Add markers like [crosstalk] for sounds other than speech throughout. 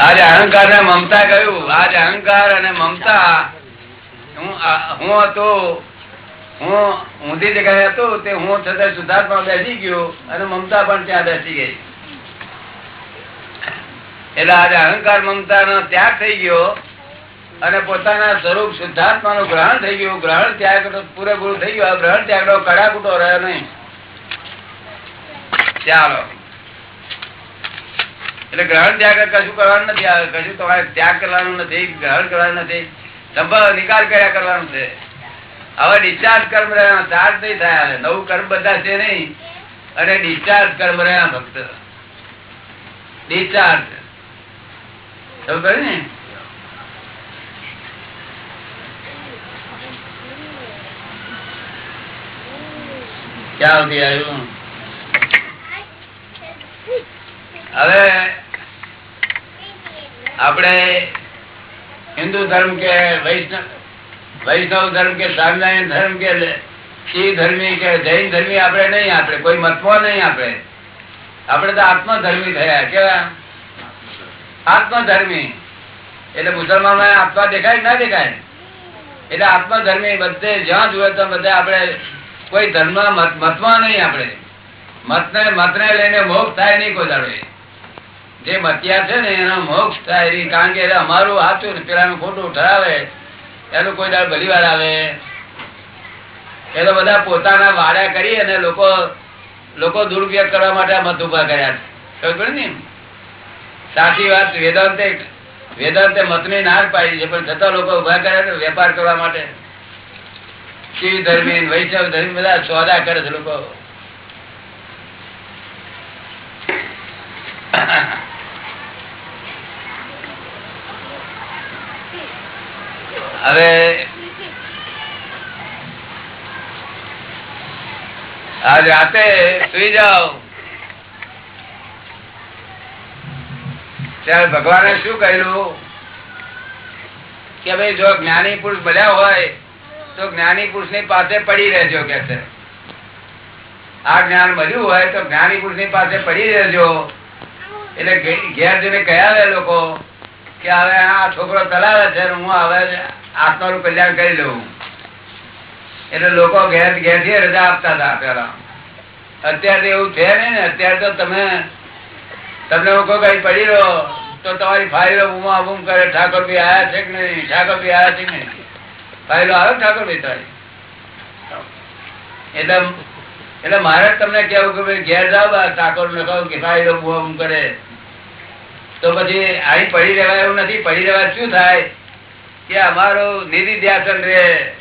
આજે અહંકાર ને મમતા કહ્યું. આજે અહંકાર અને મમતા. હું હતો, હું ઊંધી જગ્યાએ હતો, તે હું છતાં શુદ્ધાત્મા બેસી ગયો અને મમતા પણ ત્યાં બેસી ગઈ. એટલે આજે અહંકાર મમતા નો ત્યાગ થઈ ગયો અને પોતાના સ્વરૂપ શુદ્ધાત્મા નું ગ્રહણ થઈ ગયું. ગ્રહણ ત્યાગ પૂરેપૂરું થઈ ગયું. ગ્રહણ ત્યાગ કડાકૂટો રહ્યો નહીં. ચાલો. એટલે ગ્રહણ ત્યાગ કશું કરવાનું નથી કશું તમારે ત્યાગ કરવાનું નથી, ગ્રહણ કરવાનું નથી. સંભવ નિકાલ કર્યા કરવાનું છે. હવે ડિસ્ચાર્જ કર્મ રહ્યા, ચાર્જ નહીં થયા નવું કર્મ બધા છે નહીં. અને ડિસ્ચાર્જ કર્મ રહ્યા ફક્ત ડિસ્ચાર્જ. ને? ક્યાં સુધી આવ્યું? હવે આપણે હિન્દુ ધર્મ કે વૈષ્ણવ વૈષ્ણવ ધર્મ કે સ્વામિનારાયણ ધર્મ કે શિવ ધર્મી કે જૈન ધર્મી આપણે નહીં આપણે, કોઈ મતવો નહીં આપણે. આપણે તો આત્મધર્મી થયા, કેવા? આત્મધર્મી. એટલે મુસલમાન આત્મા દેખાય ના દેખાય? એટલે આત્મધર્મી બધે જ્યાં જુએ તો બધા આપણે કોઈ ધર્મ મતમાં નહીં આપણે. મત મતને લઈને મોક્ષ થાય નહીં કોઈ દાડો જે મતિયા છે ને એનો મોક્ષ થાય કારણ કે અમારું હાથું ને પેલાનું ખોટું ઠરાવે, એનું કોઈ દાળ ભલીવાર આવે. એ તો બધા પોતાના વાડા કરી અને લોકો લોકો દુરુપયોગ કરવા માટે મત ઊભા કર્યા ખબર ને સાચી વાત, વેદાંતે વેદાંતે મતની નાર પાડી છે, પણ છતાં લોકો ઊભા કર્યા વેપાર કરવા માટે. શિવ ધર્મી વૈષ્ણવ ધર્મી બધા સોદા કરે છે લોકો. હવે આજ રાતે સુઈ જાઓ. ત્યારે ભગવાને શું કહ્યું કે ભાઈ જો જ્ઞાની પુરુષ બન્યા હોય, તો જ્ઞાની પુરુષની પાસે પડી રહેજો કે છે આ જ્ઞાન મળ્યું હોય, તો જ્ઞાની પુરુષની પાસે પડી રહેજો. એટલે ઘેર જઈને કયા લોકો કે હવે આ છોકરો ચલાવે છે હું હવે આત્માનું કલ્યાણ કરી લઉં. એટલે લોકો ઘેર ઘેરથી રજા આપતા હતા પેલા અત્યારે એવું છે ને, અત્યારે તો તમે તમને હું કઈ પડી રહ્યો તો તમારી ફાઇલો બુમા બુમ કરે, ઠાકોર ભાઈ આયા છે કે નહીં? ઠાકોર ભાઈ આયા છે કે નહીં? ફાઇલો આવે ઠાકોર ભાઈ તારી? એટલે એટલે મારે તમને કેવું કે ભાઈ ઘેર જાવ ઠાકોર ને કહું કે ફાઇલો બુમા બુમ કરે. તો પછી અહીં પડી રહેવાય એવું નથી. પડી રહેવા શું થાય? કે અમારું નિધિ ધ્યાસન રે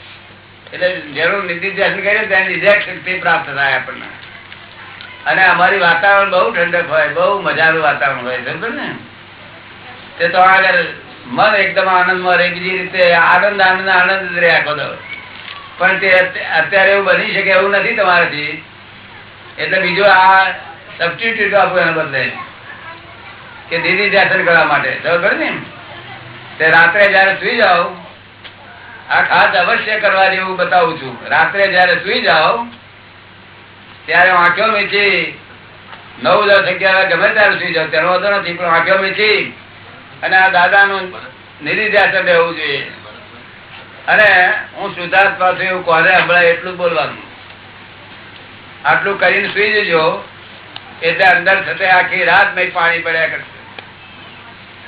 એટલે જેનું નિધિ ધ્યાસન કરીએ ત્યાં નિધ્યા શક્તિ પ્રાપ્ત થાય આપણને. અને અમારી વાતાવરણ બહુ ઠંડક હોય, બહુ મજાનું વાતાવરણ હોય સમજો ને? તે તો આગળ મન એકદમ આનંદમાં રહે, બીજી રીતે આનંદ આનંદ આનંદ જ રહે આખો પણ તે અત્યારે એવું બની શકે એવું નથી તમારાથી. એટલે બીજું આ સબસ્ટિટ્યુટ આપવું એના બદલે. કે દીદી દર્શન કરવા માટે. ને રાત્રે જયારે સુઈ જાઓ, આ ખાસ અવશ્ય કરવા જેવું બતાવું છું. રાત્રે જયારે સુઈ જાઓ, ત્યારે આંખો મીચી નવ દસ અગિયાર ગમે ત્યારે સુઈ જાઓ. તેનો વધુ નથી, પણ આંખો મીચી અને આ દાદા નું નિધિધ્યાસન રહેવું જોઈએ. અને હું સુધાર્થ પાસે એવું કોને હમણાં એટલું બોલવાનું. આટલું કરીને સુઈ જજો, એટલે અંદર થતે આખી રાત મેં પાણી પડ્યા કરશે.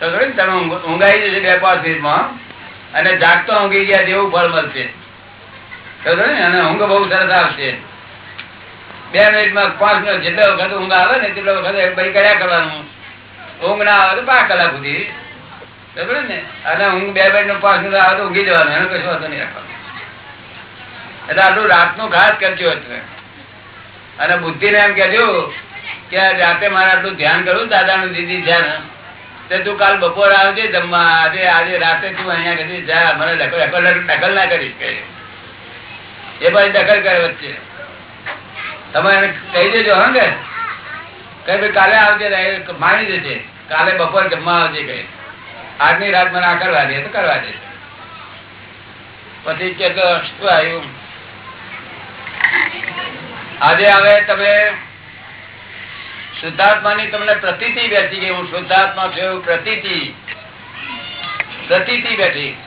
તમે ઊંઘાઈ જશે બે પાંચ મિનિટમાં, અને જાગતો ઊંઘી ગયા જેવું ફળ મળશે. અને ઊંઘ બહુ સરસ આવશે. બે મિનિટમાં પાંચ મિનિટ જેટલા વખત ઊંઘ આવે ને તેટલો વખત ભાઈ કર્યા કરવાનું. ઊંઘ ના આવે તો પાંચ કલાક સુધી. બરોબર ને, અને ઊંઘ બે મિનિટ પાંચ મિનિટ આવે તો ઊંઘી જવાનું, એનો કશું વાંધો નહીં રાખવાનું. એટલે આટલું રાતનું ખાસ કરજો એટલે. અને બુદ્ધિ ને એમ કેજો કે રાતે મારે આટલું ધ્યાન કરું દાદા નું દીદી ધ્યાન તે કાલ બપોર આવજે, જમવા આજે આજે રાતે તું અહીંયા કદી જા, મને દખલ ના કરીશ કે એ પછી દખલ કરે વચ્ચે. તમે કહી દેજો, હા, કે? કઈ ભાઈ, કાલે આવજે માની દેજે. કાલે બપોર જમવા આવજે કઈ આજની રાત મને આ કરવા દે તો કરવા દે. પછી કે શું આજે હવે તમે શુદ્ધાત્માની તમને પ્રતીતિ બેઠી ગઈ હું શુદ્ધાત્મા છું પ્રતીતિ. પ્રતીતિ બેઠી.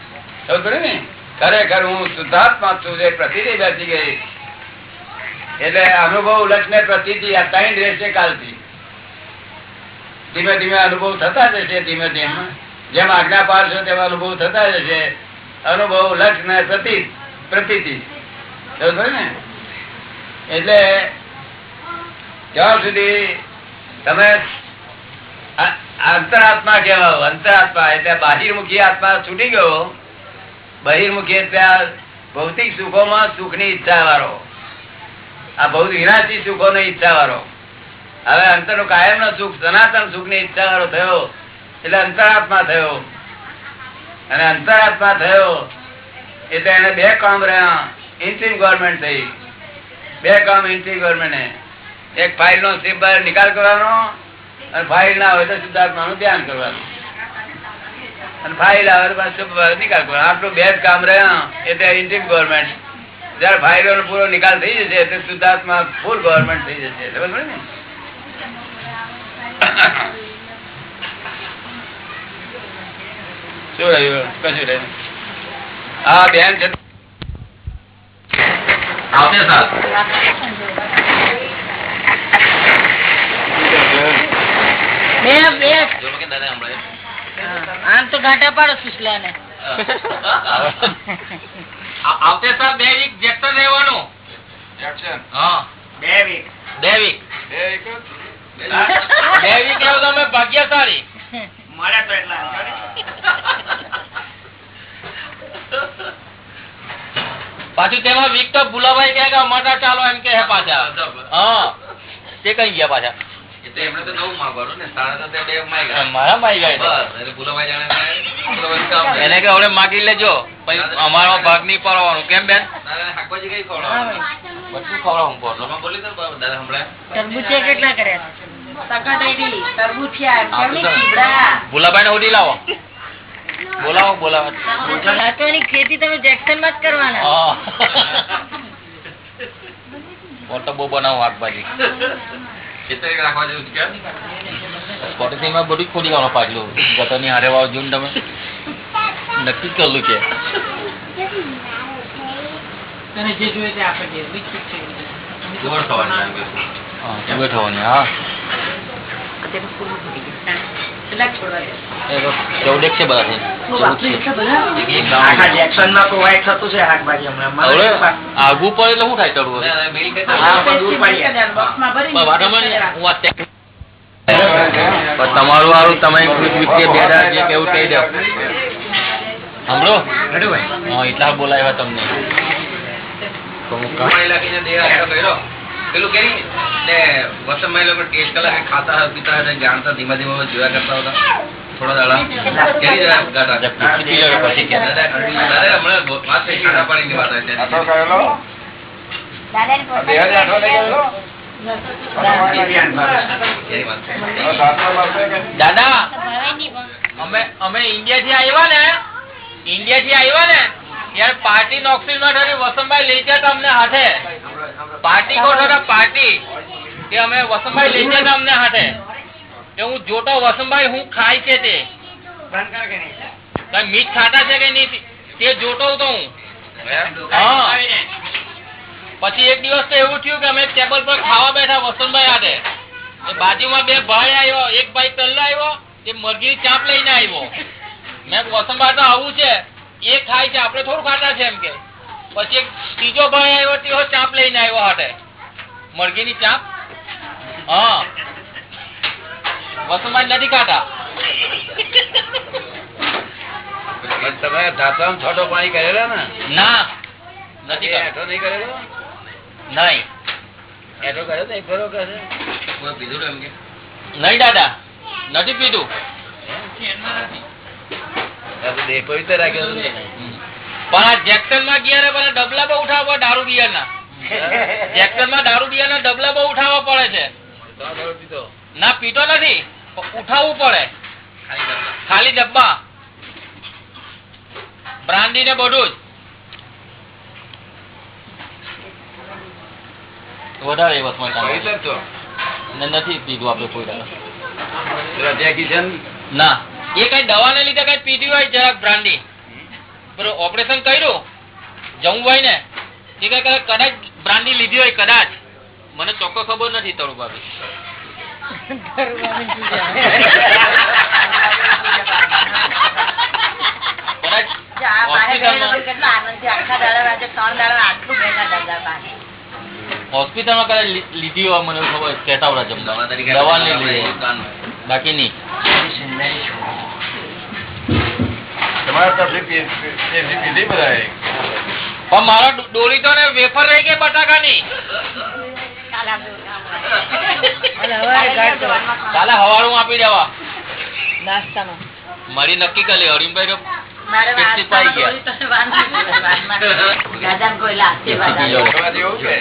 ને? ખરેખર હું શુદ્ધાત્મા છું, જે પ્રતીતિ બેઠી ગઈ. એટલે અનુભવ લક્ષ્મે પ્રતીતિ આ રહેશે કાલથી. ધીમે ધીમે અનુભવ થતા જશે, ધીમે ધીમે. જેમ આજ્ઞા પાડશો તેમ અનુભવ થતા જશે. અનુભવ લક્ષ ને પ્રતીત. પ્રતીતિ ને? એટલે જ્યાં સુધી તમે અંતરાત્મા કહેવાઓ. અંતરાત્મા એટલે બાહિરમુખી આત્મા છૂટી ગયો. બહિર્મુખી એટલે ભૌતિક સુખોમાં સુખની ઈચ્છા વાળો આ બહુ વિનાશી સુખો ની ઈચ્છા વાળો હવે અંતરનું કાયમ નો સુખ, સનાતન સુખની ઈચ્છા વાળો થયો એટલે અંતરાત્મા થયો. અને અંતરાત્મા થયો એટલે એને બે કામ રહ્યા. ઇન્ટ્રીમ ગવર્મેન્ટ થઈ. બે કામ ઇન્ટ્રી ગવર્મેન્ટ એક ફાઇલ નો નિકાલ કરવાનો અને ફાઇલ ના હોય તો શુદ્ધાત્મા નું ધ્યાન કરવાનું. અને ફાઇલ આવે નિકાલ કરવાનો. આટલું બે કામ રહ્યા એટલે ઇન્ડિયન ગવર્મેન્ટ જયારે ફાઇલો પૂરો નિકાલ થઈ જશે, એટલે શુદ્ધાત્મા ફૂલ ગવર્મેન્ટ થઈ જશે. સમજ પડે ને? શું રહ્યું? કશું રહ્યું હા, બેન છે. આવતે સાલ બે બે જો કે દાદા હમણાં આમ તો ઘાટા પાડો સુશલા ને આવતે સાહેબ બે વીક જેક્શન રહેવાનું. બે વીક બે વીક બે વીક એવું તમે ભાગ્યશાળી. મળે તો એટલા. પાછું તેમાં વીક તો ભૂલાભાઈ કે અમારા ચાલો એમ કે પાછા. હા તે કઈ ગયા પાછા. તો તો તે ભૂલાભાઈ ને માગી લેજો. અમારો ભાગ નહીં પડવાનો કેમ બેન? કેટલા કર્યા તો. ભૂલાભાઈ હોડી લાવો. બોલાવો બોલાવો. ખેતી તમે જેક્સનમાં જ કરવાના. મોટો બહુ બનાવો શાકભાજી. ખેતરે રાખવા જેવું છે કેમ? બધું જ ખોલી કાઢો પાછલું ગતરની હારે વાવ જોઈને તમે નક્કી જ કરેલું છે. હા થવાની હા. આગું પડે એટલે શું થાય તમારું વાળું તમે વીક વીક કે બે દાડા જે કેવું કહી દો. સાંભળો એટલા બોલાવ્યા તમને. પેલું કરી વસંતભાઈ લોકો ટેસ્ટ કલાકે ખાતા પીતા જાણતા ધીમા ધીમા જોયા કરતા હતા થોડા દાડા. કરી કે. દાદા હમણાં વાત થઈ પાણીની વાત આવી કે? અમે અમે ઇન્ડિયા થી આવ્યા ને ઇન્ડિયા થી આવ્યા ને ત્યારે પાર્ટી નોકરી માં વસંતભાઈ લઈ જતા અમને હાથે. Party party? કે અમે વસંતભાઈ લઈ જતા અમને હાથે. કે હું જોતો વસંતભાઈ હું ખાય છે તે. મીઠ ખાતા છે કે નહીં તે? જોતો હતો હું. હા. પછી એક દિવસ તો એવું થયું કે અમે ટેબલ પર ખાવા બેઠા વસંતભાઈ હાથે. બાજુમાં બે ભાઈ આવ્યો. એક ભાઈ પહેલો આવ્યો તે મરઘી ચાપ લઈને આવ્યો. મેં વસંતભાઈ તો આવું છે. એ ખાય છે. આપણે થોડું ખાતા છે એમ કે. પછી એક ત્રીજો ભાઈ આવ્યો તેઓ ચાપ લઈને આવ્યો હાટે. મરઘી ની ચાપ? હા. વસુમાન નથી કાઢા તમે ધાતામાં છોટો પાણી કરેલો ને? ના. નથી એ નહીં કરેલો? નહીં. હેઠો કર્યો તો એક ફેરો કરે પીધું એમ કે? નહીં દાદા. નથી પીધું. દેહ પવિત્ર રાખ્યો ને. પણ આ જેક્સનમાં ગયા ને ડબલા બહુ ઉઠાવવા દારૂ બિયર ના જેક્સનમાં દારૂ બિયર ના ડબલા બહુ ઉઠાવવા પડે છે. ના પીતો નથી. ઉઠાવવું પડે. ખાલી ડબ્બા. બ્રાન્ડી ને બધું જ. વધારે નથી પીધું આપડે કોઈ ના? એ કઈ દવા ને લીધે કઈ પીધી હોય જરાક બ્રાન્ડી. ઓપરેશન કર્યું. જવું હોય ને એ કઈ કદાચ કદાચ બ્રાન્ડી લીધી હોય કદાચ. મને ચોખ્ખો ખબર નથી તરુ બાબુ પાસે હોસ્પિટલમાં કદાચ લીધી હોય મને ખબર કેટાવડા જમવા. દવા બાકી નહીં તમારે તકલીફ પી- પી- પી- પીધી બધાએ. પણ મારા ડોલી તો ને વેફર રહી ગઈ બટાકાની કાલે હવાળું આપી દેવા નાસ્તામાં મારી નક્કી કરી અરીમભાઈ તો મારે ટેક્સી પાઈ વાંચવામાં ગયા. દોરી તો વાંધો નહીં. વાનમાં. દાદાને કોઈ આશીર્વાદ બીજો. આપે. તમારે એવું કે?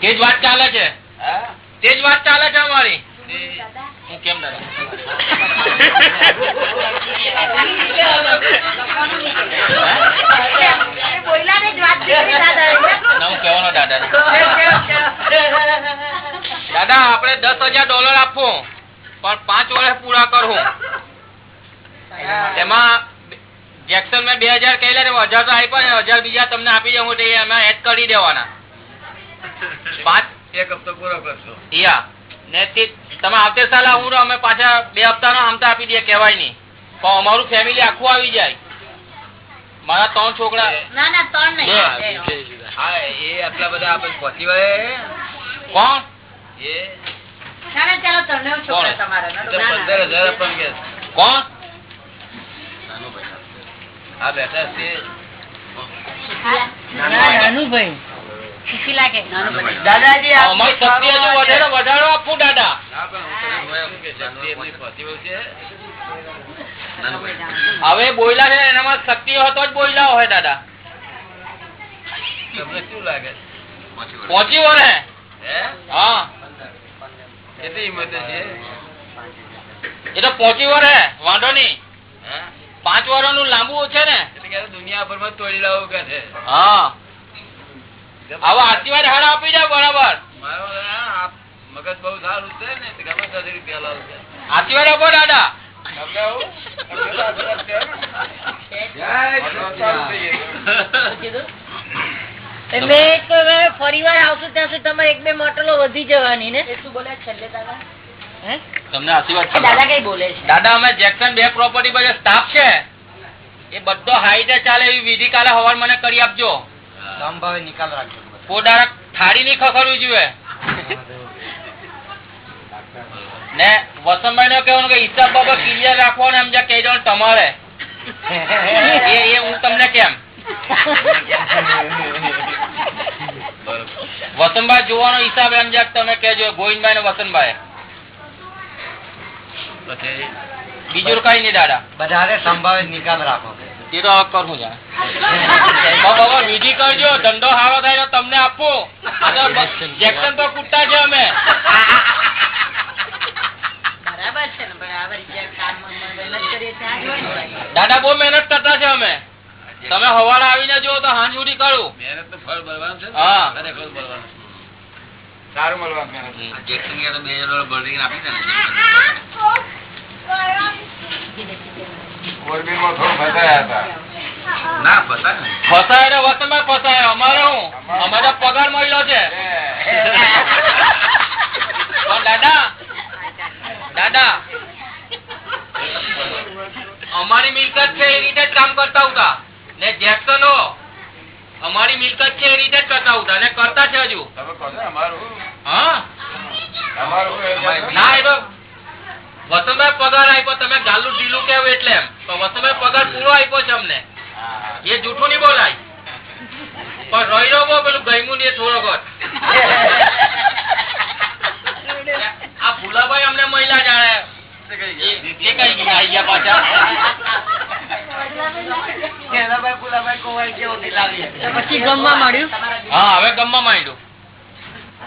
તે જ વાત ચાલે છે તેજ તે જ વાત ચાલે છે અમારી હું કેમ કરી દાદા દાદા દસ હજાર ડોલર આપવું પણ પાંચ વર્ષ પૂરા કરવું એમાં જેક્સન મેં બે હજાર કહી લે હજાર તો આપ્યા ને હજાર બીજા તમને આપી દેવું એમાં એડ કરી દેવાના. પાંચ એક હપ્તો પૂરો કરશો. યા. તમે આવતે સાલ આવું અમે પાછા બે હપ્તાનો આમતા આપી દઈએ કેવાય નહીં. પણ અમારું ફેમિલી આખું આવી જાય. મારા ત્રણ છોકરા ના ના ત્રણ નહીં. હા એ આટલા બધા આપણે પહોંચી વળે. કોણ? એ. કોણ? બેઠા છે. નાનુભાઈ. હવે બોયલા છે એનામાં શક્તિ હોય તો જ બોયલા હોય દાદા. તમને શું લાગે? પહોંચી વળે. હે? હા. કેટલી હિંમત છે એ તો પહોંચી વળે વાંધો નહીં. હે? પાંચ વર્ષનું લાંબુ છે ને. એટલે કે દુનિયા ભરમાં તોડી લાવું કે છે. હા. હવે આશીર્વાદ હાડા આપી જાવ બરાબર. મારો આ આ મગજ બહુ સારું છે ને ગમે ત્યાંથી રૂપિયા લાવો. આશીર્વાદ આપો દાદા. તમને આવું? તમને તો આશીર્વાદ છે ને? સારું થઈ ગયું. એટલે એક ફરીવાર આવશું ત્યાં સુધી તમારે એક બે મોટલો વધી જવાની ને? શું બોલે છેલ્લે દાદા? તમને આશીર્વાદ દાદા કઈ બોલે છે? દાદા અમે જેક્સન બે પ્રોપર્ટી પર સ્ટાફ છે એ બધો હાઈટે ચાલે એવી વિધિ કાલે હવાર મને કરી આપજો. સંભાવે નિકાલ રાખજો. પોડારા થાળી ની ખખડવી જોઈએ ને વસંતભાઈ નો કેવાનું કે હિસાબ બાબા ક્લિયર રાખવાનો એમ જ્યાં કહી દો તમારે. એ એ હું તમને કેમ? વસંતભાઈ જોવાનો હિસાબ એમ જ્યાં તમે કેજો ગોવિંદભાઈ ને વસંતભાઈ. બીજું કઈ નઈ દાદા. બધાને સંભાવે નિકાલ રાખો. એ તો કરું જા બાબા વિધિ કરજો ધંધો સારો થાય તો તમને આપો. જેક્શન તો કુટતા છે અમે. દાદા બહુ મહેનત કરતા છે અમે. તમે હવાડા આવીને જુઓ તો હાંજ ઉડી કરું. મહેનતનું ફળ ભરવાનું છે હા. ખરેખર મળવાનું સારું મળવાનું મહેનત. બે હજાર આપી દે ને. મોરબીમાં થોડું ફસાયા હતા. ના અમારે હું? અમારે પગાર મળ્યો છે. દાદા દાદા અમારી મિલકત છે એ રીતે જ કામ કરતા હતા ને જેક્સનો અમારી મિલકત છે એ રીતે જ કરતા હતા ને કરતા છે હજુ. તમે કહો છો ને અમારું? હા? ના એ તો વસંતભાઈ પગાર આપ્યો તમે ગાલું ઢીલું કેવું એટલે એમ. તો વસંતભાઈ પગાર પૂરો આપ્યો છે અમને. એ જૂઠું નહીં બોલાય. પણ રહી રહ્યો પેલું ગયમું ને થોડો ઘર. આ ભૂલાભાઈ અમને મહિલા જાણે. પાછા. ગમવા માંડ્યું? હા હવે ગમવા માંડ્યું.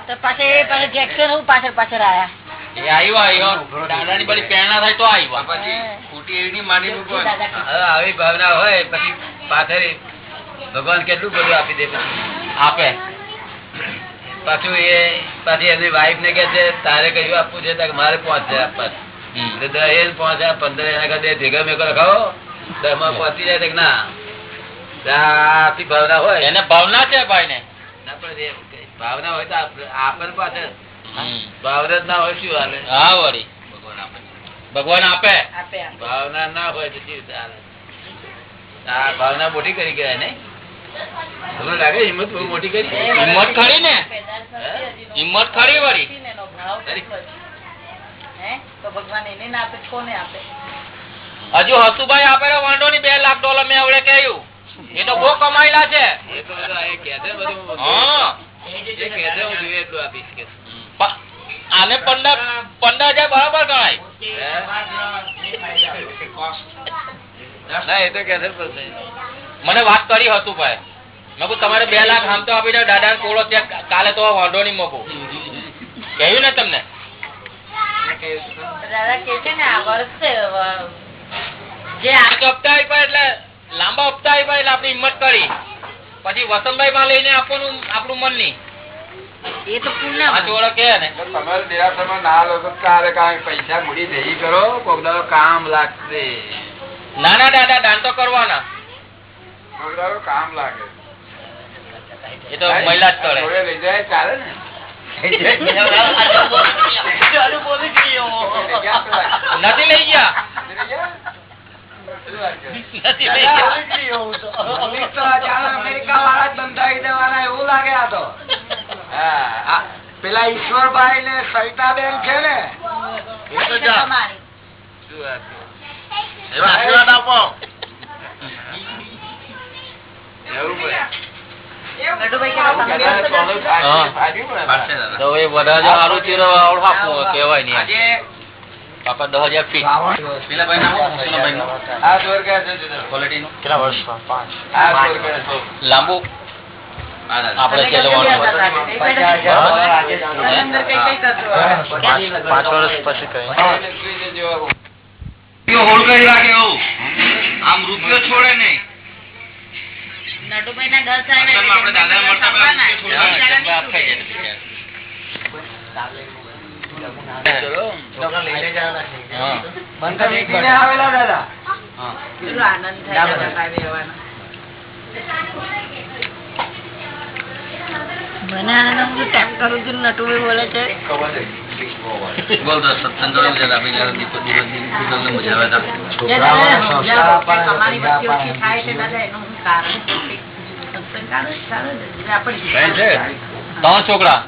તો પાછળ એ પાછળ જેક્સન હું પાછળ પાછળ આયા. દાદાની બધી પ્રેરણા થાય તો આવ્યા પછી ખોટી એવી માંડી મૂકો ને. હવે આવી ભાવના હોય પછી પાછળ ભગવાન કેટલું બધું આપી દે પછી આપે. પાછું એ પાછી એની વાઈફ ને કે છે તારે કયું આપવું છે? કે મારે પાંચ હજાર આપવા એ પાંચ હજાર પંદર એના કરતા ભેગા મેઘો રખાવો એમાં પહોંચી જાય ના. આપી ભાવના હોય. એને ભાવના છે ભાઈ ને ના પણ એ ભાવના હોય તો આપ- આપણને પાછળ. ભાવના ના હોય શું હાલે. હા વળી. ભગવાન આપે. ભગવાન આપે? આપે આપે. ભાવના ના હોય તો શું હાલે. આ ભાવના મોટી કરી ગયા ને તમને લાગે હિંમત બહુ મોટી કરી? હિંમત ખરી ને? આપે, દાસ નથી હજી નો. હિંમત ખરી વળી. ના હસુભાઈ આપેલો વાંધો નહીં બે લાખ ડોલર મેં આવડે કહ્યું. એ તો બહુ કમાયેલા છે. આને પંદર પંદર હજાર બરાબર ગણાય. ના એ તો મને વાત કરી હસુભાઈ મેં કહું તમારે બે લાખ આમ તો આપી દો દાદા કોળો ત્યાં કાલે તો વાંધો નહીં મૂકું. કહ્યું ને તમને? ને લાંબા હપ્તા આપ્યા એટલે આપણી હિંમત કરી. પછી વસંતભાઈ માં લઈને આપવાનું આપણું મન નહીં. એ તો પુણ્ય પાંચ વર્ષ ને? તમારે દેરાસરમાં ના લો તો તારે પૈસા મૂડી ભેગી કરો? કોક કામ લાગશે. ના ના દાદા દાન તો કરવાના. કામ લાગે. એ તો મહિલા જ લઈ જાય ચાલે ને? નથી લઈ ગયા? પેલા ઈશ્વરભાઈ ને સવિતાબેન છે ને આશીર્વાદ આપો. દાદા. પાપા દસ હજાર છે. લાંબુ? દાદા કઈ કઈ કરશો? પાંચ વર્ષ પછી એને સુઈ જજો. રૂપિયો હોલ્ડ કરી રાખે એવું આમ રૂપિયો છોડે નહીં. નટુભાઈ ના દસ આવે અસલમાં મળતા આવેલા દાદા કેટલો આનંદ થાય છે? ત્રણ છોકરા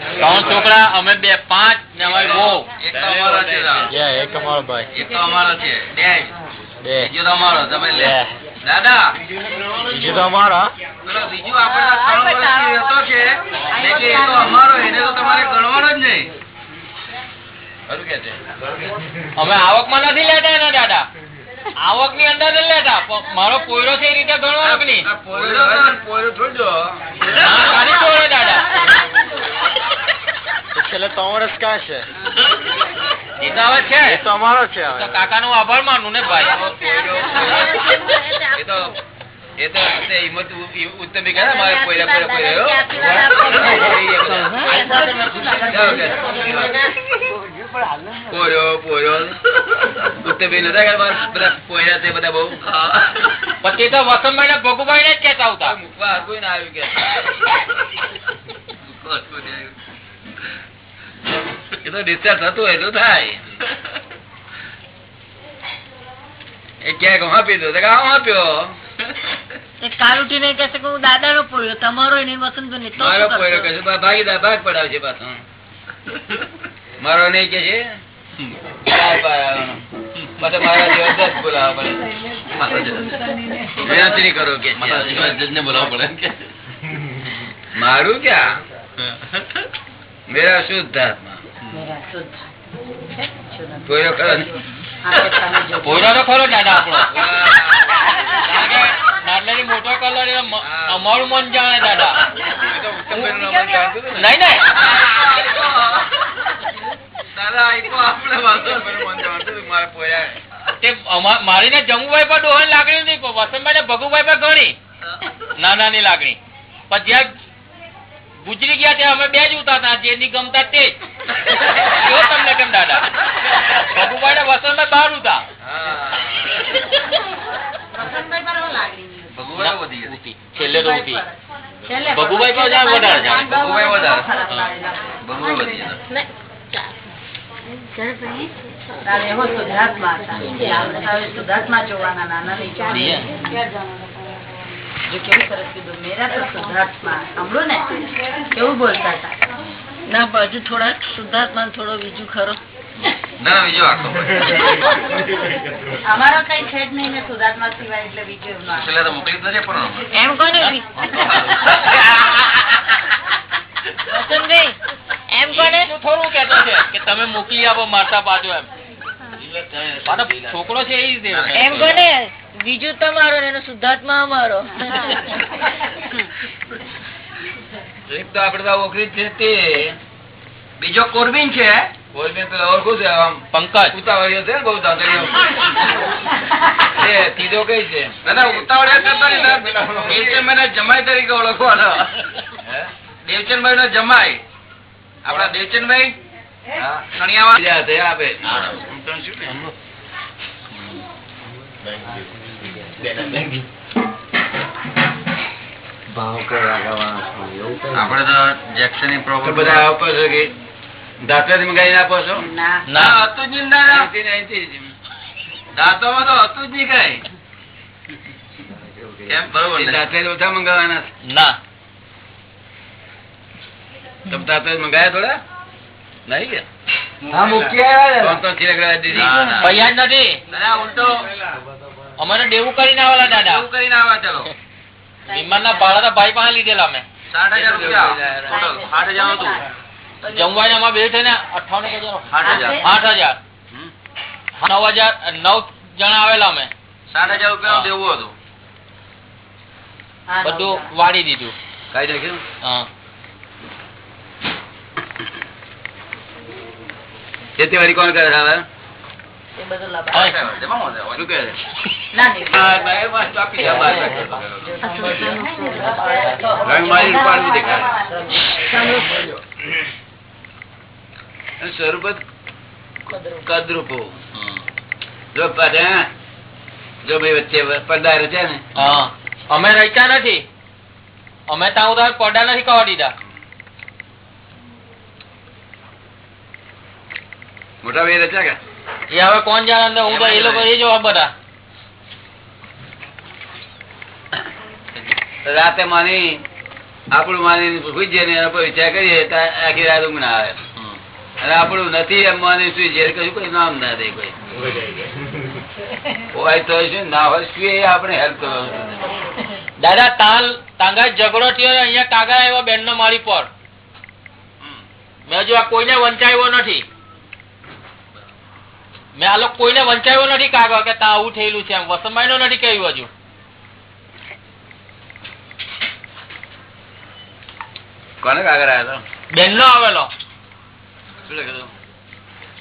ત્રણ છોકરા અમે બે પાંચ ને અમારી બહુ એક અમારો ભાઈ. એક તો અમારો છે બે. બીજો તો અમારો તમે લે. દાદા. બીજું આપણે તો ત્રણ વર્ષથી રહેતો છે. એ તો અમારો એને તો તમારે ગણવાનો જ નહીં. ખરું કે છે? આવકમાં નથી લેતા એના દાદા. આવકની અંદર નથી લેતા. મારો પોયરો છે એ રીતે ગણવાનો કે નહીં? પોયરો તો- પોયરો દાદા. છેલ્લે ત્રણ વર્ષ ક્યાં [laughs] છે? એ તો હવે છે તો અમારો છે હવે. કાકા નું આભાર માનું ને ભાઈ. એ તો એ તો તે હિંમત ઉ- ઉ- ઉત્તમી કરે મારે પોયરા પોયરા પોયરા પોયો પોયો. ઉત્તમી નતા કે બધા તે બધા બહુ? પછી તો વસંતભાઈ ને ભગુભાઈ ને જ કેતા આવતા. મૂકવા કોઈ ના આવ્યું કે. [laughs] એ તો ડિસ્ચાર્જ થતું હોય તો થાય. એ ક્યાંક આપી દો તો આપ્યો. કાલ ઉઠીને કહે છે કે હું દાદા નો પોયો તમારો એને વસંત ને મારો નહીં કે છે. મારું ક્યાં? મેરા શુદ્ધ આત્મા. ને? મોટો કલર અમારું મન જાણે દાદા. ને? નહીં ને મારા ને જમુભાઈ પર ડોહન લાગણી નથી પણ વસંતભાઈ ને ભગુભાઈ પર ઘણી. નાનાની લાગણી. પણ જ્યાં ગુજરી ગયા ત્યાં અમે બે જ ઉતારતા જે ની ગમતા તે જ. તમને કેમ દાદા ભગુભાઈ ને વસંતભાઈ બહાર ઉતા હતી. ઉતી. છેલ્લે તો ઉતી ભગુભાઈ પર જાણ વધારે જાણે. ભગુભાઈ વધારે. ખરાબ લાગેલા. ભગવાન વધી હતા. તારે એવો શુદ્ધાત્મા હતા. આપણે તો હવે શુદ્ધાત્મા જોવાના નાના. જો કેવું સરસ કીધું. મેરા તો શુદ્ધાત્મા. સાંભળો ને? કેવું બોલતા હતા? ના બાજુ થોડા શુદ્ધાત્મા થોડો બીજું ખરો. ના ના બીજો આખો અમારો કઈ છે જ નહીં ને શુદ્ધાત્મા સિવાય એટલે બીજું એમનો આ. છેલ્લે તો મોકલી જ નથી પણ એમ કોને? એમ કોને? થોડું કેતો છે કે તમે મોકલી આપો મારતા પાછો એમ. છોકરો છે. એમ કોને? બીજું તમારો એનો શુદ્ધાત્મા અમારો. એક તો આપડે તો ઓકરી છે તે. બીજો કોરબીન છે. ઓળખું છે? પંકજ. છે ને બહુ એ કઈ છે? ઉતાવળિયા કરતા દેવચંદભાઈ ના જમાઈ તરીકે ઓળખવાનો. હે? દેવચંદભાઈ નો જમાઈ. આપડા દેવચંદભાઈ હા. સણિયાવા છે આપે આપડે તો જેક્શનની પ્રોબ્લેમ બધા આપો છો કે દાંતરથી મંગાવીને આપો છો? ના. ના હતું જ નહીં દાંતો. દાંતોમાં તો હતું જ નહીં કઈ. બરોબર ઓછા ના. તમે દાંતરથી મંગાયા થોડા? નહીં હા મૂકી આવ્યા ઉલટો. અમારે દેવું કરીને આવેલા દાદા. એવું કરીને આવ્યા ચલો. [laughs] વિમાન ના ભાડા તો ભાઈ પાસે લીધેલા અમે. સાઠ હજાર રૂપિયા. આઠ હજાર હતું. જમવાને અમારે બે થઈને અઠાવન હજાર. આઠ હજાર. આઠ હજાર? નવ હજાર નવ જણા આવેલા અમે. સાઠ હજાર રૂપિયા દેવું હતું. બધું. વાળી દીધું. કઈ નાખ્યું? હા. ખેતીવાડી કોણ કરે છે એ બધું છે? સ્વરૂપ કદરૂપો. જો જો ભાઈ વચ્ચે પડદા રચ્યા ને? હા. અમે રચ્યા નથી. અમે ત્યાં ઉધાર પડદા નથી કવા દીધા. મોટા ભાઈ રચ્યા કે? એ હવે કોણ જાણે અંદર હું તો એ લોકો એ જોવા બધા. રાતે માની આપણું માની સુઈ જઈએ ને એના પર વિચાર કરીએ આખી રાત ઊંઘ ના આવે. અને આપણું નથી એમ માની સુઈ જાય કશું કોઈ નામ ના દે કોઈ. હોય તો શું ના હોય શું એ આપણે હેલ્પ કરવાનું દાદા તાલ તાંગા ઝઘડો થયો અહીંયા કાગળ આવ્યો બેન નો મારી પર. મેં જો આ કોઈને વંચાયો નથી. મેં આ લોકો કોઈને વંચાયો નથી કાગળ કે તા આવું થયેલું છે એમ. વસંતભાઈ નથી કહ્યું હજુ. કોને કાગળ આવ્યો બેન નો આવેલો.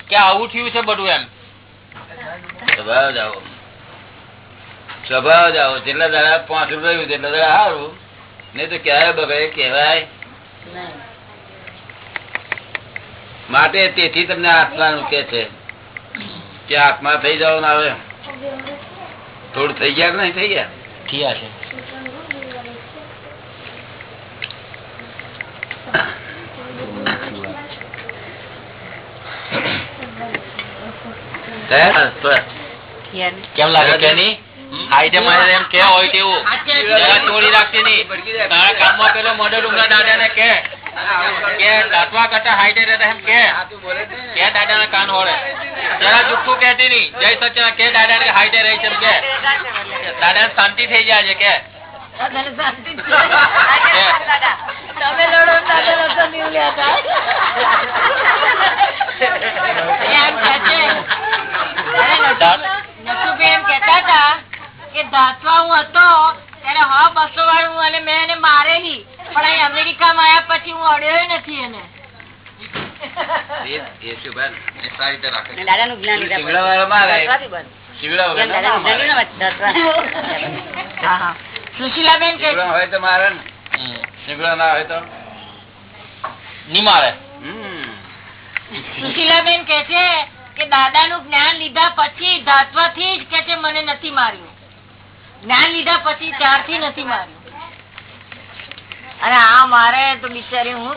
કે આવું થયું છે બધું એમ. સ્વભાવ જ સ્વભાવ જ જેટલા દાડા પાંચ રૂપિયા તેટલા દાડા સારું. નહીં તો ક્યારે બગડે કેવાય માટે તેથી તમને આત્માનું કે છે. કે આત્મા થઈ જાવ ને હવે. થોડું થઈ ગયા નહીં થઈ ગયા? થયા છે. કેમ લાગે કે નહીં આઈટમ એમ કે હોય તેવું. રાખતી નહીં. તારા કામમાં પેલો દાદા ને કે દાંતવા કરતા હાઈટે રહેતા એમ કે કે દાદા ના કાન હોળે જરા જુઠ્ઠું કેતી નહીં જય સચિન કે દાદા ને હાઈટે રહી છે કે દાદા શાંતિ થઈ જાય છે કે દાંતવા હું હતો ત્યારે હ બસો વાળું અને મેં એને મારેલી. પણ અહીં અમેરિકામાં આવ્યા પછી હું અડ્યો નથી એને. સુશીલાબેન કે શીંગડા હોય તો મારે ને. હમ. શીંગડા ના હોય તો? ની મારે. હમ. સુશીલાબેન કે છે કે દાદા નું જ્ઞાન લીધા પછી ધાત્વાથી જ કે છે મને નથી માર્યું. જ્ઞાન લીધા પછી ત્યારથી નથી માર્યું. અને આ મારે તો બિચારી હું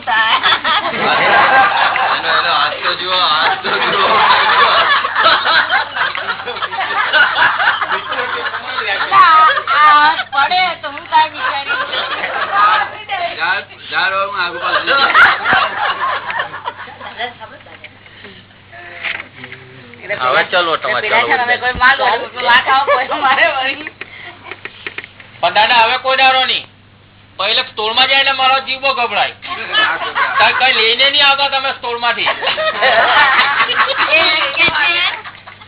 પડે તો હું બિચારી. પાછું. હવે ચલો તમારે પણ દાદા હવે કોઈ ડારો નહીં. પહેલે સ્ટોરમાં જાય એટલે મારો જીવ બહુ ગભરાય. કઈ લઈને નહીં આવતા તમે સ્ટોરમાંથી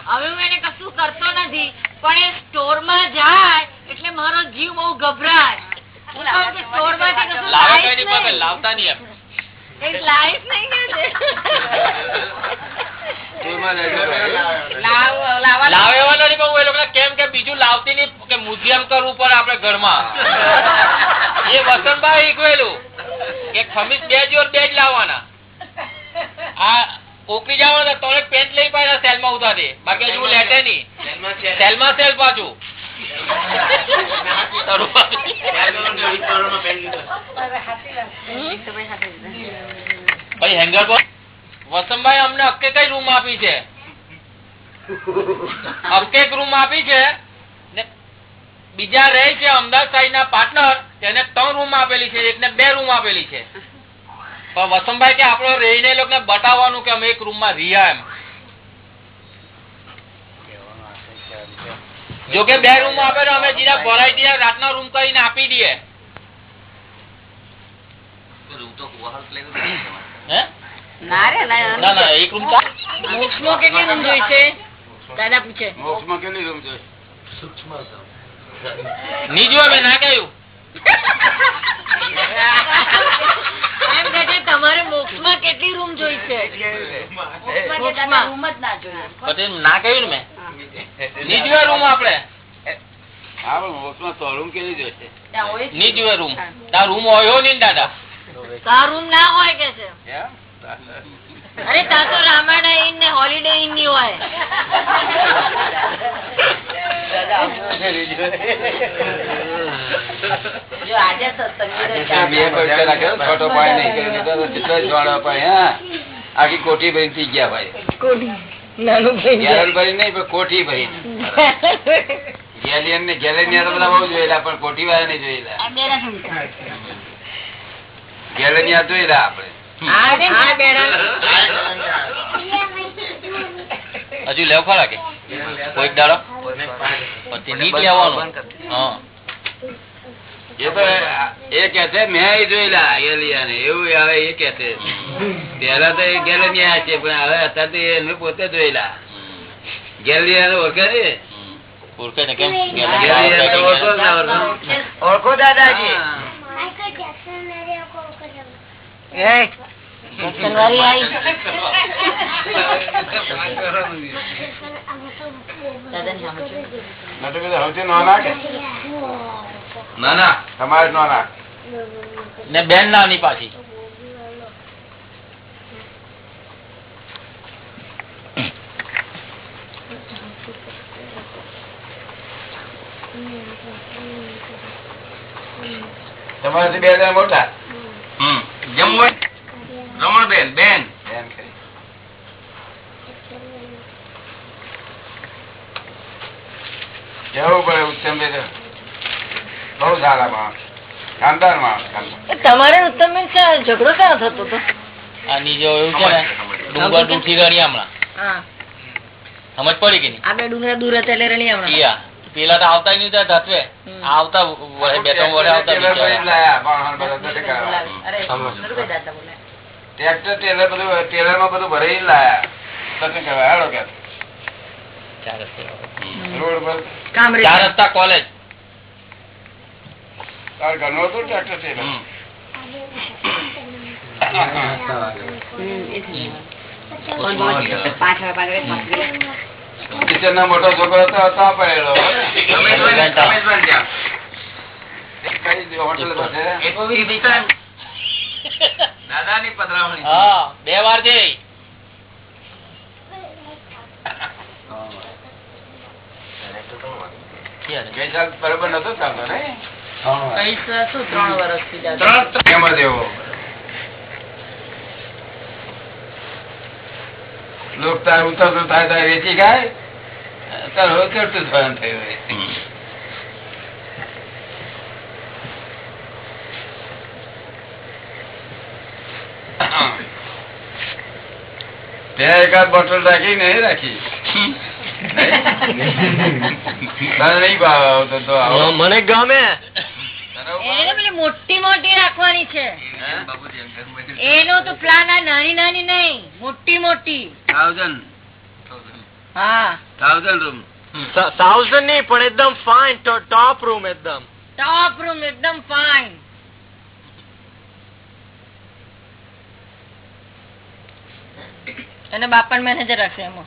હવે હું એને કશું કરતો નથી પણ એ સ્ટોરમાં જાય એટલે મારો જીવ બહુ ગભરાય. સ્ટોરમાંથી લાવતા નહીં લાઈફ નહીં લાવે નથી પણ એ લોકોને કેમ કે બીજું લાવતી નહીં કે મ્યુઝિયમ કરવું પડે આપણે ઘરમાં. એ વસંતભાઈ શીખવેલું કે ખમીસ બે જોર બે જ લાવવાના. આ કોકરી જવાના તો પેન્ટ લઈ પાડે સેલમાં ઉતારે બાકી હજુ લેટે નહીં. સેલમાં સેલ પાછું. ભાઈ હેંગર પર વસંતભાઈ અમને અક્કે કઈ રૂમ આપી છે? અક્કે રૂમ આપી છે ને બીજા રહે છે અમદાવાદ સાહેબ ના પાર્ટનર તેને ત્રણ રૂમ આપેલી છે એકને બે રૂમ આપેલી છે. પણ વસંતભાઈ કે આપડે રહીને લોકોને બતાવવાનું કે અમે એક રૂમમાં રહ્યા એમ. જો કે બે રૂમ આપે તો અમે જીરા ભરાઈ દઈએ રાતના રૂમ કરીને આપી દઈએ. રૂમ તો કુવાહાર ના ના એક રૂમ મોક્ષમાં કેટલી રૂમ જોઈ છે? દાદા પૂછે. મોક્ષમાં કેટલી રૂમ જોઈએ નહીં જોયું મેં ના કહ્યું એમ કે છે તમારે મોક્ષમાં કેટલી રૂમ જોઈ છે? રૂમ જ ના જોઈએ ના કહ્યું ને મેં? રૂમ આપડે હા પણ રૂમ કેટલી જોઈશે રૂમ. તાર રૂમ હોય નહીં દાદા. તા રૂમ ના હોય કે છે? અરે તા તો રામાયણ ઇન ને હોલિડે ઇનની હોય? આખી કોઠી ભરી થઈ ગયા ભાઈ. નાનું ગેરલ ભરી નહીં પણ કોઠી ભરી ગેલિયન ને ગેલેનિયા તો બધા બહુ જોયેલા પણ કોઠી વાળા નહીં જોયેલા ગેલેનિયા જોયેલા આપણે. હજુ લેવ ખરા કે? કોઈક દાડો? પછી નીચ લેવાનું હા. એ તો એ કે છે મેં એ જોયેલા ગેલિયા ને એવું આવે એ કે છે. પેલા તો એ ગેલેનિયા છે પણ હવે અત્યારે તો એને પોતે જોયેલા. ગેલિયા ને ઓળખે ને ઓળખે ને કેમ? ઓળખો દાદાજી નટુ બધા સૌથી નાના કે ના ના તમારે નાના ને બેન નાની પાછી તમારાથી બે હજાર મોટા હમ જમવું? રમણબેન બેન. પડે બહુ સારા માણસ. શાનદાર માણસ. તમારે ઉત્તમ ઝઘડો ક્યાં થતો હતો? આ નીચે એવું છે ને ડુંગર ડૂઠી ગણી હમણાં. સમજ પડી કે નહીં? આપણે બે ડુંગરા દૂર હતા એટલે રણી હમણાં. પેલા તો આવતા નહીં હતા ધત્વે. આવતા વળે બે ત્રણ વડે આવતા ટ્રેક્ટર ટેલર બધું ટેલરમાં બધું ભરીને લાયા. દસે કરવા હેડો કે. રોડ પર. ચાર રસ્તા કોલેજ તાર ઘરનું હતું ટ્રેક્ટર ટેલર? હમ. કિચન ના મોટો છોકરો હતો તો પડેલો બે વાર જઈ ત્રણ હોટલ પાસે એક વીસ વીસ દાદાની પધરામણી હા બે વાર જઈ ગઈ સાલ બરોબર નતો ચાલતો ને પૈસા શું ત્રણ વર્ષથી દાદા ત્રણ ત્રણ એમ જ એવો લોક તાર ઉતરતો થાય તાર વેચી ગાય તાર હવે ચડતું થયું ત્યાં એકાદ બોટલ રાખી [laughs] નહીં? રાખી. મને ગમે. મોટી મોટી રાખવાની છે. એનો તો પ્લાન આ નાની નાની નહીં મોટી મોટી Thousand. હા. Thousand room. થાઉઝન્ડ નહીં પણ એકદમ ફાઇન ટોપ રૂમ એકદમ. ટોપ રૂમ એકદમ ફાઇન અને બાપા મેનેજર રાખશે એમાં.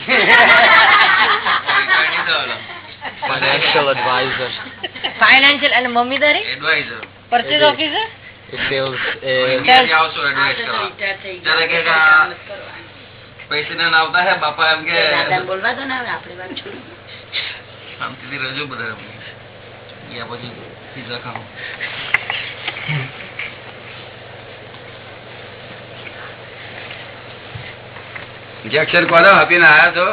[laughs] [laughs] ફાઇનાન્શિયલ એડવાઇઝર ફાઇનાન્શિયલ અને મમ્મી તારી એડવાઇઝર પરચેઝ ઓફિસર જ. પૈસા ના આવતા હે બાપા એમ કે બોલવા દો ને હવે વાત છોડી. શાંતિથી રજો બધા ગયા પછી પીઝા ખાઓ ઇન્જેક્શન કોને આપીને આયા છો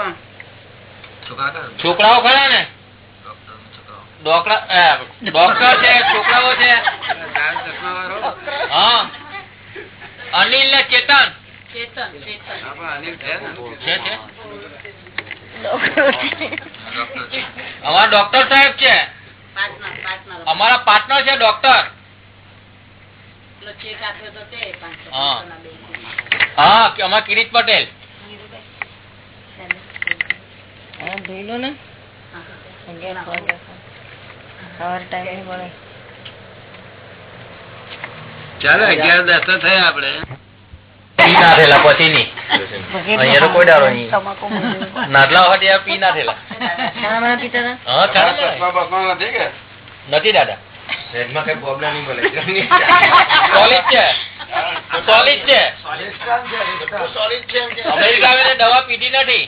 છોકરા છોકરાઓ ખરા ને ડોક્ટર છે છોકરાઓ છે. અનિલ ને ચેતન. અમારા ડોક્ટર સાહેબ છે. અમારા પાર્ટનર છે ડોક્ટર. હા. અમારા કિરીટ પટેલ. ને? હા. સવાર ટાઈમ મળે. ચાલે અગિયાર દસ તો થયા આપડે પી ના થયેલા પછી ની અહીંયા કોઈ ડાળો નહીં. નાટલા વખત પી ના થયેલા. નથી દાદા. દવા પીધી નથી.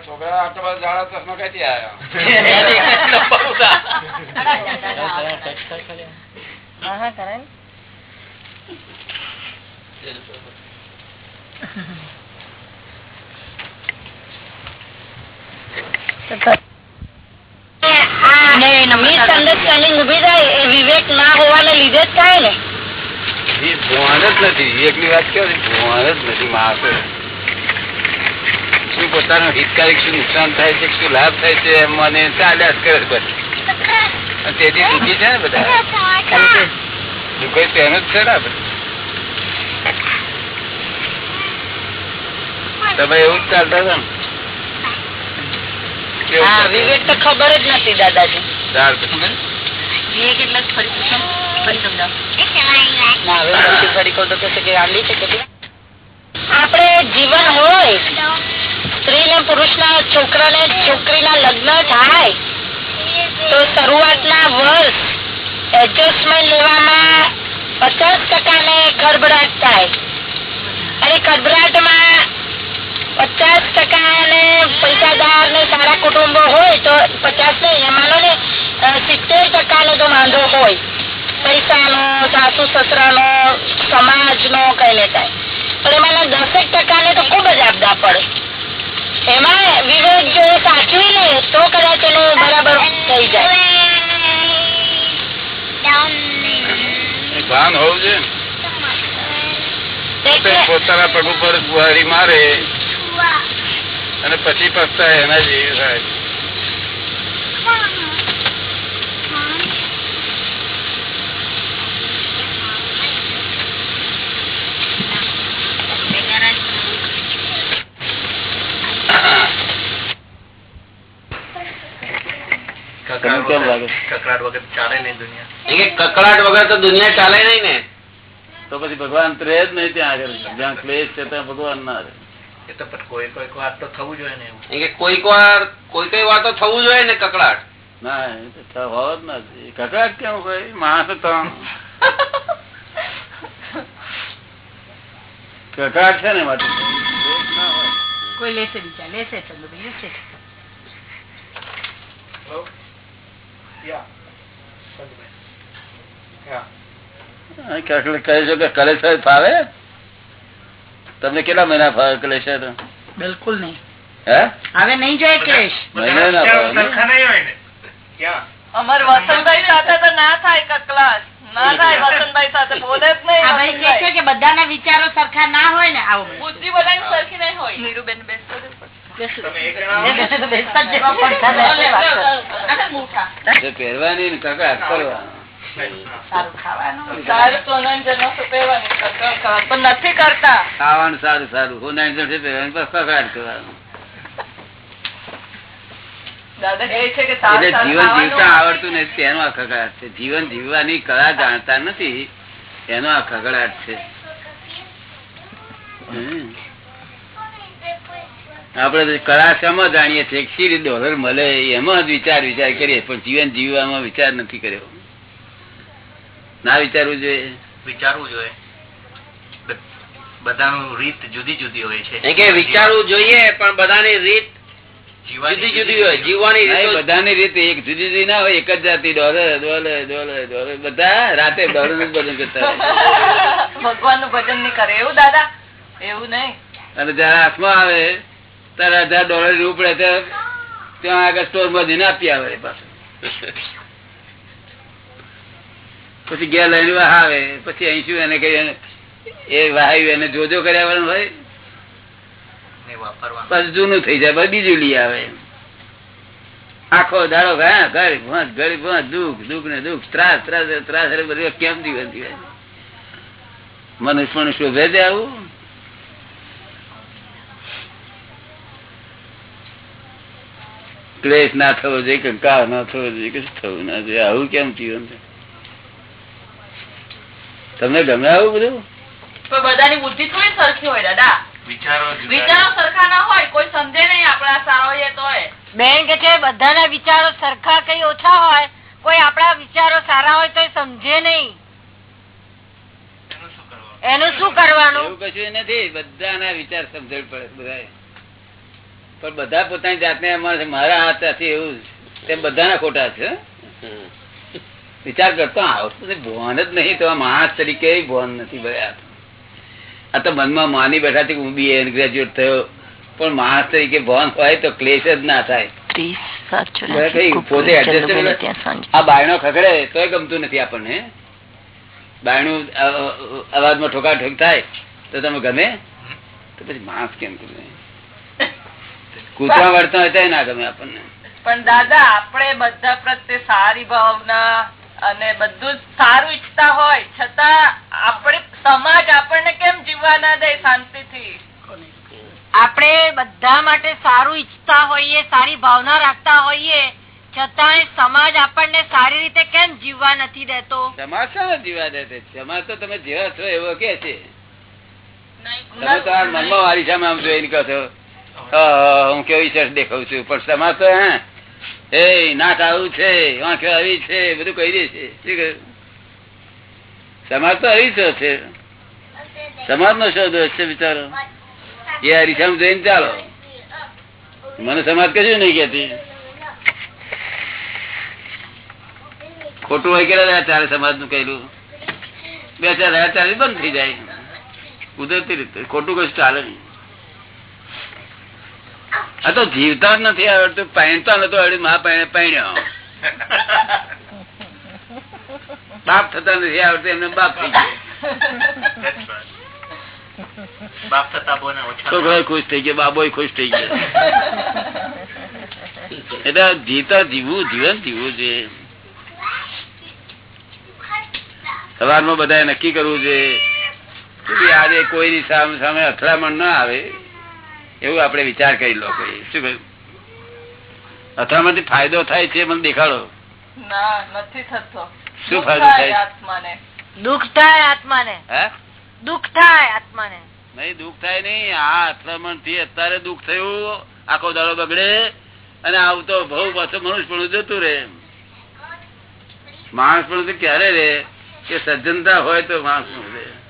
છોકરા આટલા બધા જાડા ચશ્મા આવ્યા [laughs] ને. મિસઅન્ડરસ્ટેન્ડિંગ ઊભી થાય એ વિવેક ના હોવાને લીધે જ થાય ને. એ ભગવાન જ નથી. એકલી વાત કેવું ભગવાન જ નથી માણસો. શું પોતાનું હિતકારી શું નુકસાન થાય છે શું લાભ થાય છે એમ મને ચાલ્યા જ કરે છે બધું. તેથી દુઃખી છે ને બધા? દુઃખ એનું જ છે ને તમે એવું જ ચાલતા હતા ને? વિવેક તો ખબર જ નથી દાદાજી. વિવેક એટલે ફરી પૂછો. ફરી પછી કહું તો કે આંડી છે આપણે જીવન હોય. સ્ત્રી ને પુરુષ ના છોકરા ને છોકરી ના લગ્ન થાય તો શરૂઆતના વર્ષ એડજસ્ટમેન્ટ લેવામાં પચાસ ટકા ને ગડબડાટ થાય. અને ખળભળાટમાં પચાસ ટકા ને પૈસાદાર ને સારા કુટુંબો હોય તો પચાસ નહીં માનો ને સિત્તેર ટકા ને તો વાંધો હોય. પૈસાનો, સાસુ સસરાનો, સમાજનો કઈ ને કઈ પણ એમાં દસેક ટકા ને તો ખૂબ જ આપદા પડે. એમાં વિવેક જો સાચવી લે તો કદાચ એનું બરાબર થઈ જાય ભાન હોવું જોઈએ. પોતાના પગ ઉપર ગુહારી મારે અને પછી પસ્તાય એના જેવી થાય કકડાટ વગર તો દુનિયા ચાલે નહીં ને. તો પછી ભગવાન ત્રે જ નહીં ત્યાં આગળ. જ્યાં ક્લેશ છે ત્યાં ભગવાન ના રહે. એમ કે કોઈક વાર કોઈ કઈ વાર તો થવું જોઈએ ને કકડાટ. ના એ જ નથી કકડાટ કેમ હોય? માણસ તો [laughs] કકડાટ છે ને માટે. કોઈ લેશે બીજા લેશે ચંદુભાઈ લેશે હા, કકડાટ કહે છે કે કલેશ્વર ફાવે તમને કેટલા મહિના ફાવે કલેશ્વર બિલકુલ નહીં હે હવે નહીં જોઈએ ક્લેશ મહિના ના ફાવે ને? અમાર વસંતભાઈ સાથે તો ના થાય કકલાસ ના બધાના વિચારો સરખા ના હોય ને આવું બુદ્ધિ બધાની સરખી નહીં હોય નીરુબેન પહેરવાની ને પણ નથી કરતા ખાવાનું સારું સારું હું બસ કકડાટ કરવાનું દાદા કહે છે કે સારું એટલે સારું જીવન જીવતા આવડતું નથી એનો આ ખગડાટ છે. જીવન જીવવાની કળા જાણતા નથી એનો આ ખગડાટ છે. આપડે કળા શામાં જાણીએ છીએ? કે ડોલર મળે એમાં જ વિચાર વિચાર કરીએ પણ જીવન જીવવામાં વિચાર નથી કર્યો. ના વિચારવું જોઈએ? વિચારવું જોઈએ. બધાનું રીત જુદી જુદી હોય છે. કે વિચારવું જોઈએ પણ બધાની રીત જુદી જુદી હોય જીવવાની બધાની રીતે એક જુદી જુદી ના હોય એક જ જાતિ ડોલર ડોલર ડોલર ડોલર બધા રાતે ડોલરનું ભજન કરતા ભગવાનનું ભજન નહીં કરે. એવું દાદા? એવું નહીં? અને જયારે હાથમાં આવે ત્યારે હજાર ડોલર રૂપ પડે ત્યાં આગળ સ્ટોરમાં જઈને આપી આવે પાછું. પછી ગયા લઈને આવે પછી અહીં શું એને કહી એ વાયુ એને જોજો કર્યા વાળું હોય? પછી જૂનું થઈ જાય બીજું લઈ આવે આખો દાડો ગયા ઘર દુઃખ દુઃખ ને દુઃખ ત્રાસ ત્રાસ ત્રાસ બધું કેમ દિવસ દિવસ. મનુષ્ય મનુષ્ય શોભે છે આવું. ક્લેશ ના થવો જોઈએ કંકાળ ના થવો જોઈએ કશું થવું ના જોઈએ આવું કેમ જીવન છે? તમને ગમે આવું બધું? બધાની બુદ્ધિ થોડી સરખી હોય દાદા. વિચારો સરખા ના હોય કોઈ સમજે નહીં આપણા સારો હોઈએ બેન કે છે બધાના વિચારો સરખા કઈ ઓછા હોય કોઈ આપણા વિચારો સારા હોય તો સમજે નહીં. એનું શું કરવાનું? એનું શું કરવાનું? એવું કશું નથી બધાના વિચાર સમજણ પડે બધા પણ બધા પોતાની જાતને મારા હાથથી એવું તે બધાના ખોટા છે વિચાર કરતો આવતો ભોન જ નહીં તો માણસ તરીકે ભોન નથી ભાઈ આ તો. મનમાં માની બેઠા છે હું બી ગ્રેજ્યુએટ થયો. પણ માણસ તરીકે ભવન હોય તો ક્લેશ જ ના થાય. પોતે આ બાયણો ખગડે તો ગમતું નથી આપણને. બાયણું અવાજમાં અવાજમાં ઠોકા ઠોક થાય તો તમે ગમે. તો પછી માણસ કેમ ગમે? કૂતરા વળતા હોય તો ના ગમે આપણને. પણ દાદા આપણે બધા પ્રત્યે સારી ભાવના અને બધું જ સારું ઈચ્છતા હોય છતાં આપણે સમાજ આપણને કેમ જીવવા ના દે શાંતિથી? આપણે બધા માટે સારું ઈચ્છતા હોઈએ સારી ભાવના રાખતા હોઈએ છતાંય સમાજ આપણને સારી રીતે કેમ જીવવા નથી દેતો? સમાજ શાને જીવા દે છે સમાજ તો તમે જેવા છો એવો કે છે. તમે તો આ મનમાં વારી સામે આમ જોઈને કહો છો હું કેવી સરસ દેખાવ છું. પણ સમાજ તો હે એ નાક આવું છે, આંખો આવી છે, બધું કહી દે છે. શું કહ્યું? સમાજ તો શો છે? સમાજ નો શો દોષ છે બિચારો. એ હરીસામ જોઈને ચાલો. મને સમાજ કશું નહીં કેતી ખોટું હોય કે ચાલે સમાજનું કહેલું? બે ચાર રહ્યા ચાલે બંધ થઈ જાય. કુદરતી રીતે. ખોટું કશું ચાલે નહીં. આ તો જીવતા જ નથી આવડતું. પહેણતા નતો આવડ્યું મા પહેણે પહેણ્યો. બાપ થતા નથી આવડતું. એમને બાપ થઈ ગયો. That's right. બાપ થતા બહુ ને ઓછા છોકરો ખુશ થઈ ગયો. બાબો ખુશ થઈ ગયો. એટલે જીવતા જીવવું જીવન જીવવું છે. સવારમાં બધા નક્કી કરવું છે આજે કોઈની સામે સામે અથડામણ ના આવે. એવું આપણે વિચાર કરી લો કોઈ. શું કહ્યું? ફાયદો થાય છે મને દેખાડો. ના નથી થતો. શું ફાયદો થાય? દુઃખ થાય આત્માને. દુઃખ થાય આત્માને. નહીં દુઃખ થાય નહીં. આ અથડામણથી અત્યારે દુઃખ થયું. આખો દાડો બગડે. અને આવતો બહુ પાછો મનુષ્ય પણ જતું રે માણસ પણ ક્યારે રે કે સજ્જનતા હોય તો માણસનું રે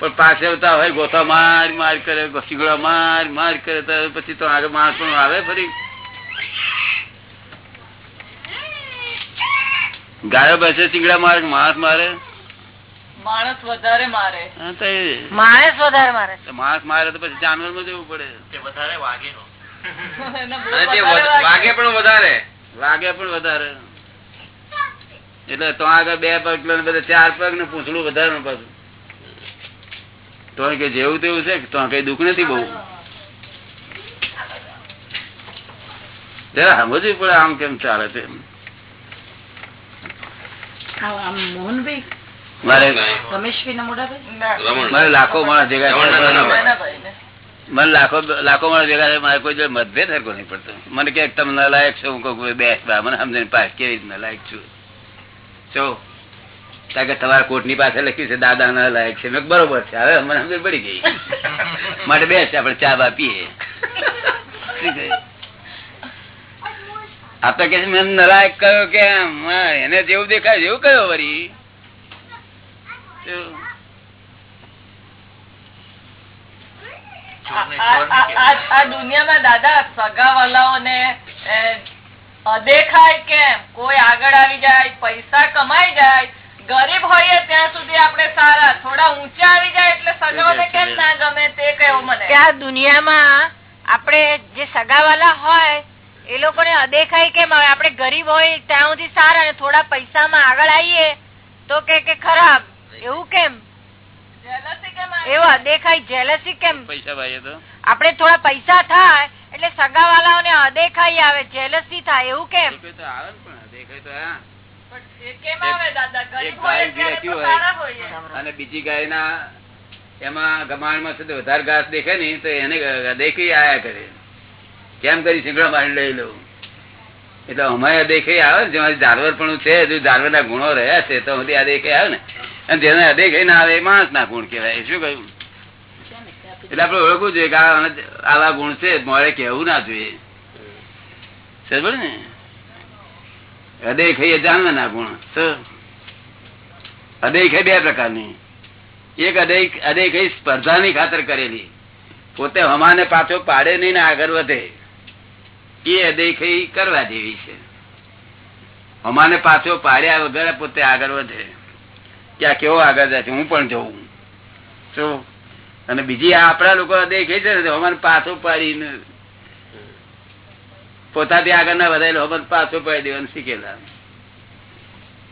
પણ પાછળતા હોય ગોથા માર માર કરે શીગડા માર માર કરે તો પછી તો આગળ માણસ પણ આવે ફરી. ગાયો બેસે શીગડા મારે માણસ મારે. માણસ વધારે મારે. હા, માણસ વધારે મારે. તો માણસ મારે તો પછી જાનવરમાં જવું પડે. વધારે વાગે વાગે. પણ વધારે. વાગે પણ વધારે. એટલે તો આગળ બે પગ ને બધા ચાર પગ ને પૂછડું વધારે ને પાછું. તો કે જેવું તેવું છે તો કઈ દુઃખ નથી બહુ. જરા સમજવું પડે આમ કેમ ચાલે છે મારે લાખો માણસ ભેગા લાખો લાખો માણસ ભેગા કોઈ મતભેદ હરકો નહીં પડતો. મને કે તમે નલાયક છો. હું કહું બેસ બા મને સમજણ પાસ કેવી રીતે નલાયક છું? છો કારણ કે તમારા કોર્ટની પાસે લખ્યું છે દાદા નલાયક છે. મેં બરોબર છે હવે મને સમજ પડી ગઈ. માટે બેસ આપણે ચા બા પીએ. શું આ કે છે મેં નલાયક કયો કે એને જેવું દેખાય એવું કયો વરી? આ દુનિયામાં દાદા સગા વાલાઓને અદેખાય કેમ? કોઈ આગળ આવી જાય પૈસા કમાઈ જાય ગરીબ હોઈએ ત્યાં સુધી આપણે સારા થોડા ઊંચા આવી જાય એટલે સગાઓને કેમ ના ગમે તે કહો મને. કે દુનિયામાં આપણે જે સગાવાલા હોય એ લોકોને અદેખાય કેમ? આવે આપણે ગરીબ હોય ત્યાં સુધી સારા અને થોડા પૈસામાં આગળ આવીએ તો કે કે ખરાબ એવું કેમ? એવો કેમ એવું અદેખાય જેલસી કેમ? પૈસા ભાઈએ તો. આપણે થોડા પૈસા થાય એટલે સગાવાલાઓને અદેખાઈ આવે જેલસી થાય એવું કેમ? આવે ને પણ દેખાય તો ગાય અને બીજી ગાયના એમાં ગમાણમાં છે સુધી વધારે ઘાસ દેખે ને તો એને દેખી આયા કરે. કેમ કરી શીંગડા મારી લઈ લઉં? એટલે અમારે દેખાઈ આવે ને જેમાં જાનવર પણ છે જો જાનવર ના ગુણો રહ્યા છે તો સુધી આ દેખાઈ આવે ને. અને જેને અદેખાઈ ના આવે એ માણસ ના ગુણ કેવાય શું કહ્યું? એટલે આપડે ઓળખવું જોઈએ કે આવા ગુણ છે મોડે કેવું ના જોઈએ. સમજ ને? ગુણ. શું? અદેખાઈ બે પ્રકારની. એક અદેખાઈ સ્પર્ધાની ખાતર કરેલી. પોતે હમાને પાછો પાડે નહીં ને આગળ વધે. એ અદેખાઈ કરવા જેવી છે. હમાને પાછો પાડ્યા વગર પોતે આગળ વધે. કે આ કેવો આગળ જાય છે હું પણ જઉં. શું અને બીજી આપણા લોકો અદેખાઈ છે ને હમાને પાછો પાડીને પોતાથી આગળના વધારેલો હમાને પાછો પાડી દેવાનું શીખેલા.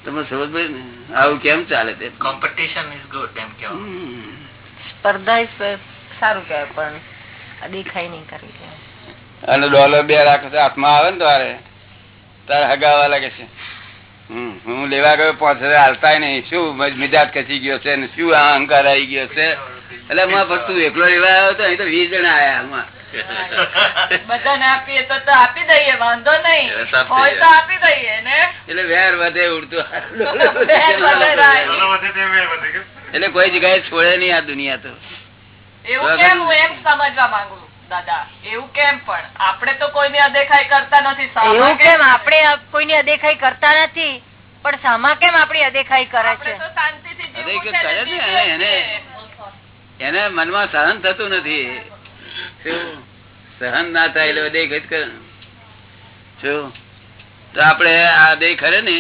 તમે સમજ પડી ને? આવું કેમ ચાલે તે? કોમ્પિટિશન ઇઝ ગુડ એમ કેવું સ્પર્ધા સારું કહેવાય પણ દેખાય નહીં કરવી અને ડોલર બે રાખે હાથમાં આવે ને તારે તારે હગાવા લાગે છે. હું લેવા ગયો પાંચ હજાર હાલતા નહીં. શું મજ- મિજાજ કચી ગયો છે ને શું અહંકાર આવી ગયો છે? એટલે હું ફરતું એકલો લેવા આવ્યો હતો અહીં તો વીસ જણા આયા આમાં. બધાને આપીએ તો તો આપી દઈએ વાંધો નહીં. એ સાફ થઈ હોય જાય. તો આપી દઈએ ને? એટલે વેર વધે ઉડતું. વેર વધે રાય. એટલે કોઈ જગ્યાએ છોડે નહીં આ દુનિયા તો. એવું કેમ હું એમ સમજવા માંગુ દાદા એવું કેમ પણ? આપણે તો કોઈની અદેખાઈ કરતા નથી એવું કેમ આપણે કોઈની અદેખાઈ કરતા નથી પણ સામા કેમ આપણી અદેખાઈ કરે છે? એને- મનમાં સહન થતું નથી. સહન ના થાય એટલે દેખ જ તો આપણે આ દેહ ખરે ને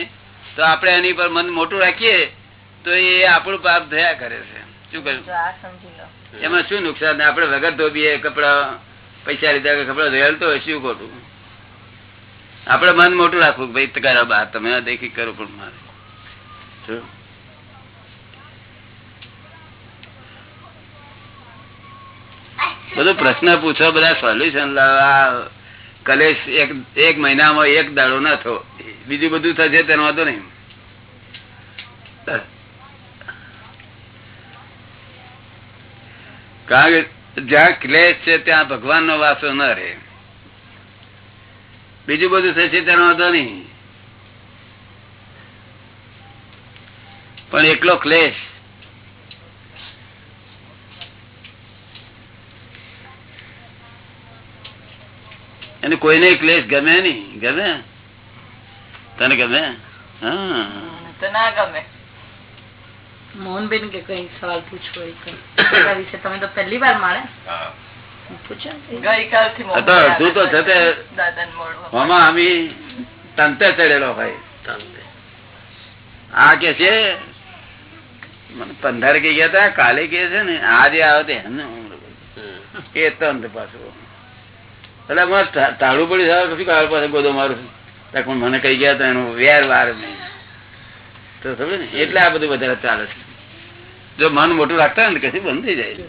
તો આપણે એની પર મન મોટું રાખીએ તો એ આપણું પાપ થયા કરે છે. શું કહ્યું? જો આ સમજી લો. એમાં શું નુકસાન? આપડે વગર ધોબીએ કપડા પૈસા લીધા કપડા ધોયેલ તો શું ખોટું? આપડે મન મોટું રાખવું ભાઈ કરો બા તમે દેખી કરો પણ મારે. બધું પ્રશ્ન પૂછો બધા સોલ્યુશન લાવવા કલેશ એક એક મહિનામાં એક દાડો ના થયો બીજું બધું થશે તેનો વાંધો નહીં. કારણ કે જ્યાં ક્લેશ છે, ત્યાં ભગવાન નો વાસો ન રહે. બીજું બધું થશે તેનો વાંધો નહીં. પણ એકલો ક્લેશ. એને કોઈને ક્લેશ ગમે નહીં. ગમે? તને ગમે? હા. ના ગમે. મોહનબેન કે કઈ સવાલ પૂછવો તો. વિશે તમે તો પહેલી વાર તો તો તે મને પંદર કે ગયા હતા કાલે કે છે ને આજે આવે તે એ તંત પાછું. એટલે મારે ટા- ટાળું પડી સારું પછી કાળ પાસે ગોદો મારું. પણ મને કઈ ગયા હતા એનું વેર વાર નહીં. તો સમજે ને? એટલે આ બધું વધારે ચાલે છે. જો મન મોટું રાખતા ને કશું બંધ થઈ જાય.